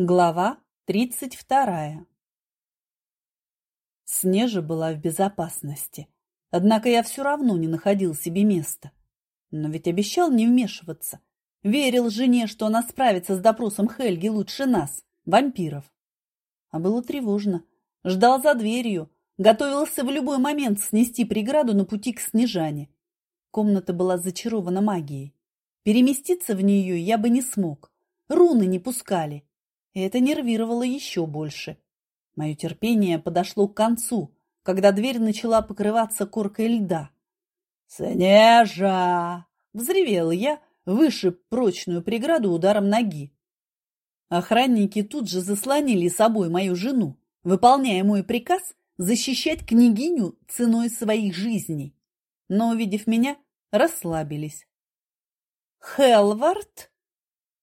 Глава тридцать вторая Снежа была в безопасности, однако я все равно не находил себе места. Но ведь обещал не вмешиваться. Верил жене, что она справится с допросом Хельги лучше нас, вампиров. А было тревожно. Ждал за дверью, готовился в любой момент снести преграду на пути к Снежане. Комната была зачарована магией. Переместиться в нее я бы не смог. Руны не пускали и это нервировало еще больше. Мое терпение подошло к концу, когда дверь начала покрываться коркой льда. «Снежа!» — взревел я, вышиб прочную преграду ударом ноги. Охранники тут же заслонили собой мою жену, выполняя мой приказ защищать княгиню ценой своих жизней. Но, увидев меня, расслабились. «Хелвард?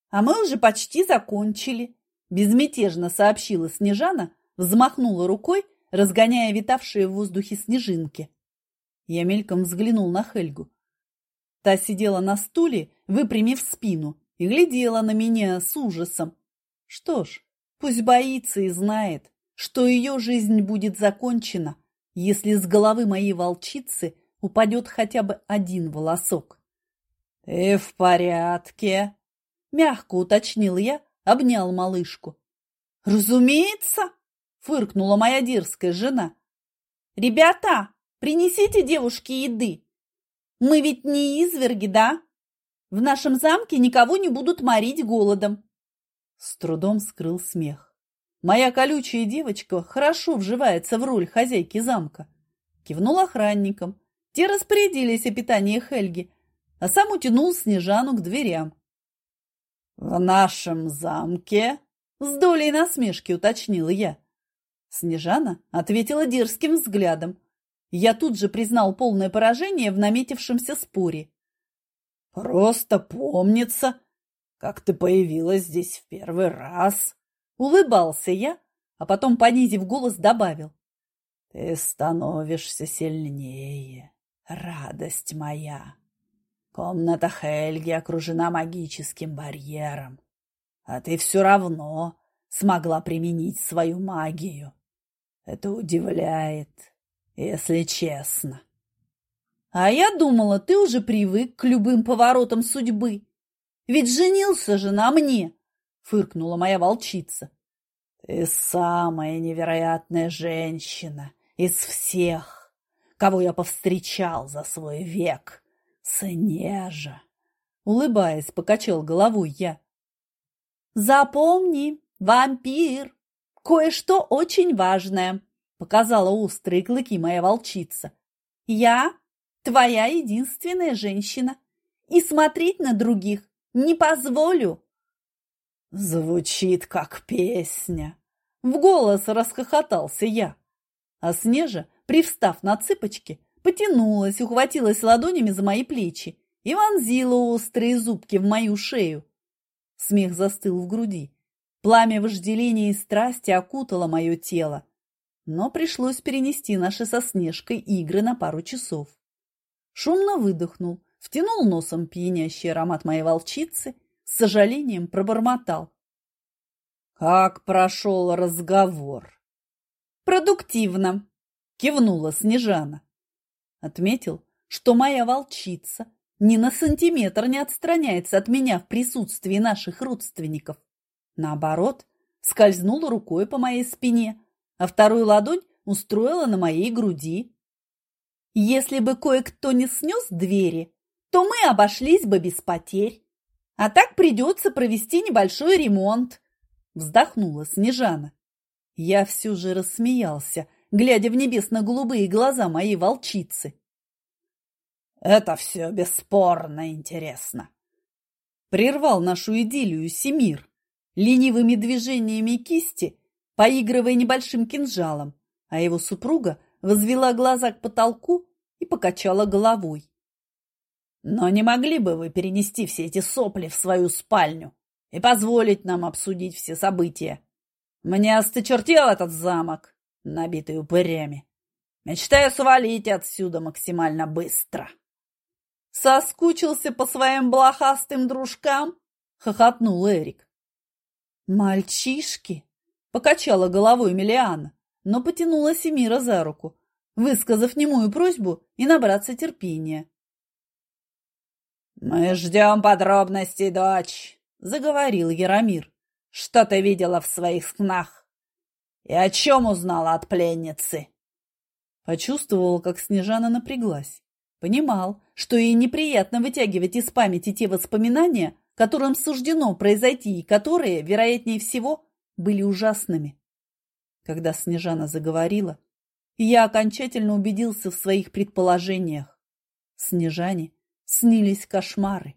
А мы уже почти закончили. Безмятежно сообщила Снежана, взмахнула рукой, разгоняя витавшие в воздухе снежинки. Я мельком взглянул на Хельгу. Та сидела на стуле, выпрямив спину, и глядела на меня с ужасом. Что ж, пусть боится и знает, что ее жизнь будет закончена, если с головы моей волчицы упадет хотя бы один волосок. — Ты в порядке? — мягко уточнил я, обнял малышку. «Разумеется!» – фыркнула моя дерзкая жена. «Ребята, принесите девушке еды. Мы ведь не изверги, да? В нашем замке никого не будут морить голодом». С трудом скрыл смех. Моя колючая девочка хорошо вживается в роль хозяйки замка. Кивнул охранникам. Те распорядились о питании Хельги, а сам утянул Снежану к дверям. «В нашем замке?» — с долей насмешки уточнила я. Снежана ответила дерзким взглядом. Я тут же признал полное поражение в наметившемся споре. «Просто помнится, как ты появилась здесь в первый раз!» Улыбался я, а потом, понизив голос, добавил. «Ты становишься сильнее, радость моя!» Комната Хельги окружена магическим барьером, а ты все равно смогла применить свою магию. Это удивляет, если честно. А я думала, ты уже привык к любым поворотам судьбы. Ведь женился же на мне, фыркнула моя волчица. Ты самая невероятная женщина из всех, кого я повстречал за свой век. Снежа! Улыбаясь, покачал головой я. Запомни, вампир, кое-что очень важное, показала острые клыки моя волчица. Я твоя единственная женщина, и смотреть на других не позволю. Звучит как песня. В голос расхохотался я. А Снежа, привстав на цыпочки, потянулась, ухватилась ладонями за мои плечи и вонзила острые зубки в мою шею. Смех застыл в груди. Пламя вожделения и страсти окутало мое тело. Но пришлось перенести наши со Снежкой игры на пару часов. Шумно выдохнул, втянул носом пьянящий аромат моей волчицы, с сожалением пробормотал. «Как прошел разговор?» «Продуктивно», — кивнула Снежана. Отметил, что моя волчица ни на сантиметр не отстраняется от меня в присутствии наших родственников. Наоборот, скользнула рукой по моей спине, а вторую ладонь устроила на моей груди. Если бы кое-кто не снес двери, то мы обошлись бы без потерь. А так придется провести небольшой ремонт, вздохнула Снежана. Я все же рассмеялся, глядя в небесно-голубые глаза моей волчицы. «Это все бесспорно интересно!» Прервал нашу идиллию Семир, ленивыми движениями кисти, поигрывая небольшим кинжалом, а его супруга возвела глаза к потолку и покачала головой. «Но не могли бы вы перенести все эти сопли в свою спальню и позволить нам обсудить все события? Мне осточертел этот замок!» Набитый упырями. Мечтаю свалить отсюда максимально быстро. Соскучился по своим блохастым дружкам? Хохотнул Эрик. «Мальчишки!» – покачала головой Мелиана, но потянула Семира за руку, высказав немую просьбу и набраться терпения. «Мы ждем подробностей, дочь», — заговорил Яромир. «Что ты видела в своих снах? И о чем узнала от пленницы?» Почувствовал, как Снежана напряглась. Понимал, что ей неприятно вытягивать из памяти те воспоминания, которым суждено произойти и которые, вероятнее всего, были ужасными. Когда Снежана заговорила, я окончательно убедился в своих предположениях. Снежане снились кошмары.